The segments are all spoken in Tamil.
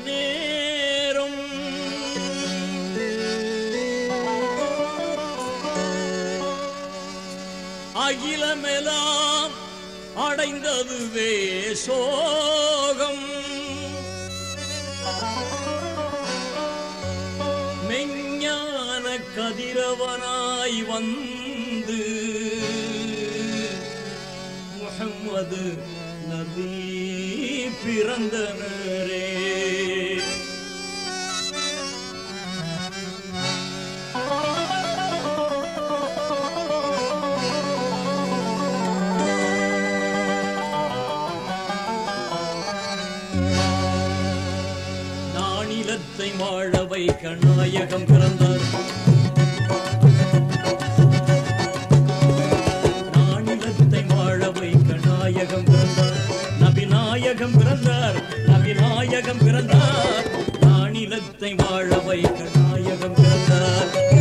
நேரம். அகிலமெலாம் அடைந்ததுவே சோகம் மெஞ்ஞான கதிரவனாய் வந்து முகம்மது நபி பிறந்தனரே வாழ வைக்க நாயகம் பிறந்தார். நானிலத்தை வாழ வைக்க நாயகம் பிறந்தார். நபிநாயகம் பிறந்தார் நபிநாயகம் பிறந்தார். நானிலத்தை வாழ வைக்க பிறந்தார்.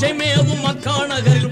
विषय में अब मखाना घर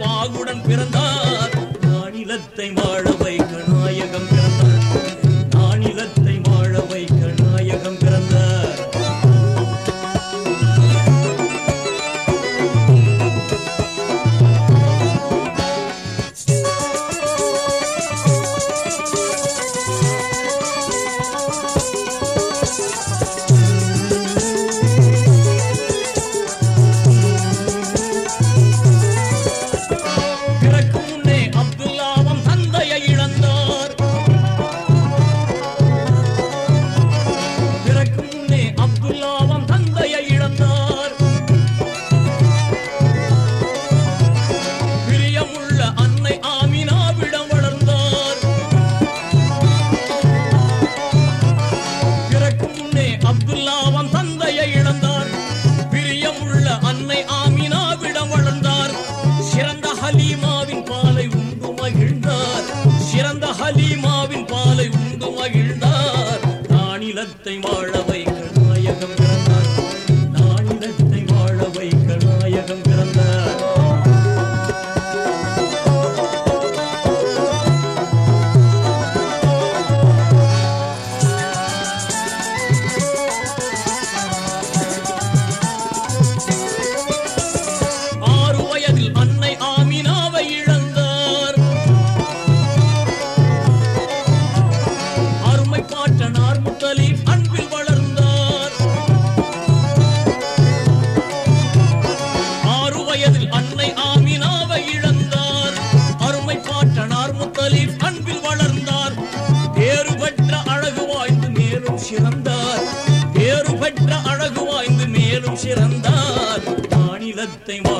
everything was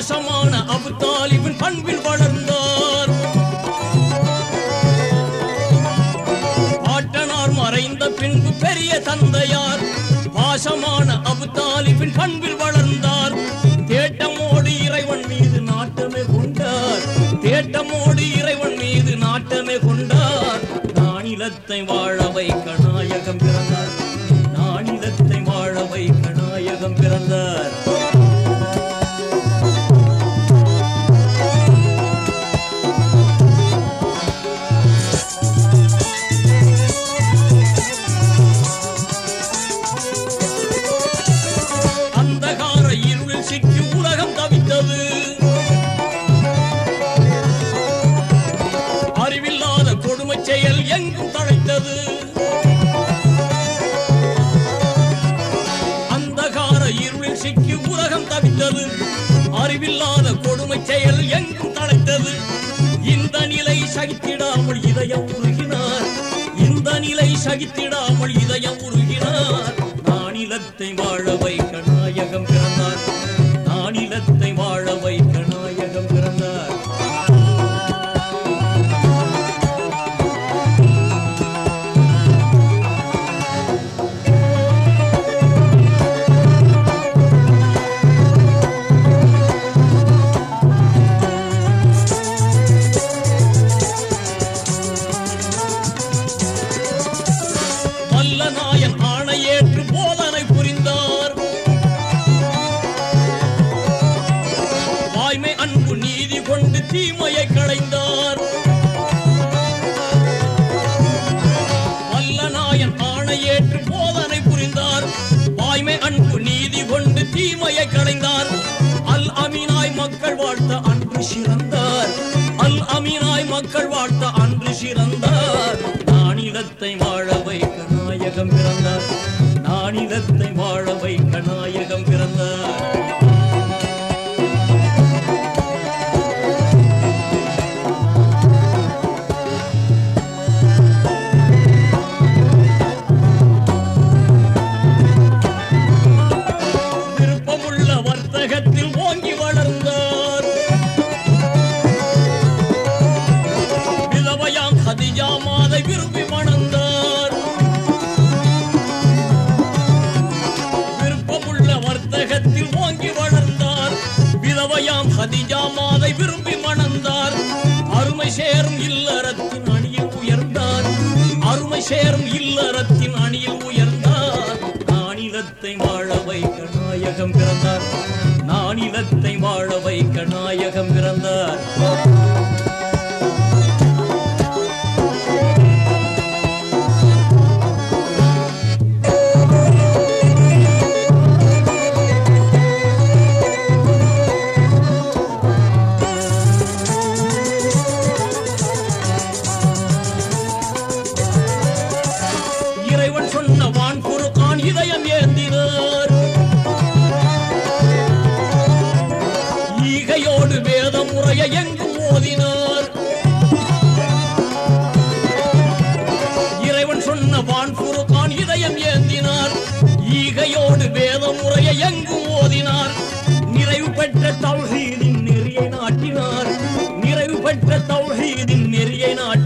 பாசமான அபுதாலிபின் பண்பில் வளர்ந்தார். பாட்டனார் மறைந்த பின்பு பெரிய தந்தையார். பாசமான அபு பண்பில் வளர்ந்தார். தேட்டமோடு இறைவன் மீது நாட்டமே கொண்டார். தேட்டமோடு இறைவன் மீது நாட்டமே கொண்டார். மாநிலத்தை வாழவை வைக்க பிறந்தார். எங்கும் அந்தகார இருளில் சிக்கி உலகம் தவித்தது. அறிவில்லாத கொடுமை செயல் எங்கும் தழைத்தது. இந்த நிலை சகித்திடாமல் இதயம் உருகினார். இந்த நிலை சகித்திடாமல் இதயம் உருகினார். நானிலத்தை வாழ வைக்க நாயகம்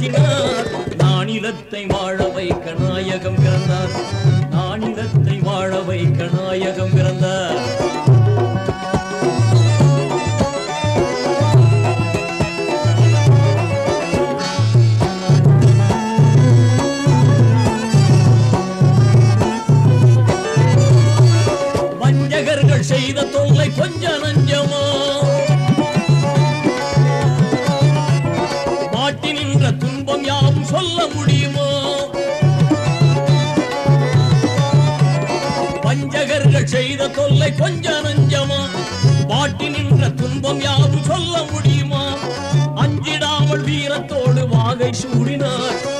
நெறியை நானிலத்தை வாழ வைக்க நாயகம் பிறந்தார். நானிலத்தை வாழ வைக்க நாயகம் பிறந்தார். செய்த தொல்லை கொஞ்ச நஞ்சமா துன்பம் யாரும் சொல்ல முடியுமா? அஞ்சிடாமல் வீரத்தோடு வாகை சூடினார்.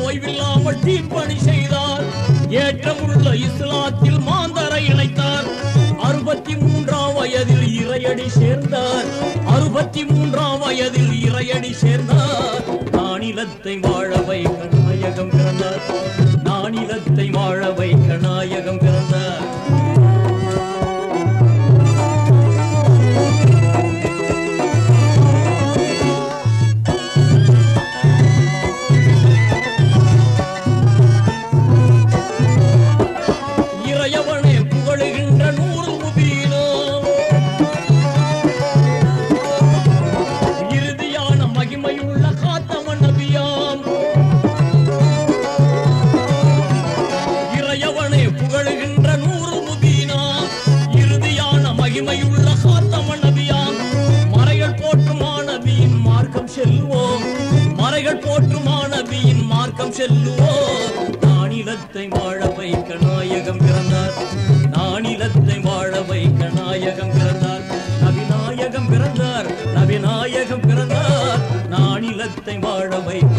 ஓய்வில்லாமல் தீன் பணி செய்தார். ஏற்றமுள்ள இஸ்லாத்தில் மாந்தரை இணைத்தார். அறுபத்தி மூன்றாம் வயதில் இறையடி சேர்ந்தார். அறுபத்தி மூன்றாம் வயதில் இறையடி சேர்ந்தார். மாநிலத்தை வாழ செல்லுவோம் நானிலத்தை வாழ வைக்க நாயகம் பிறந்தார். நானிலத்தை வாழ வைக்க நாயகம் பிறந்தார். நவிநாயகம் பிறந்தார். நவிநாயகம் பிறந்தார். நானிலத்தை வாழ வைக்க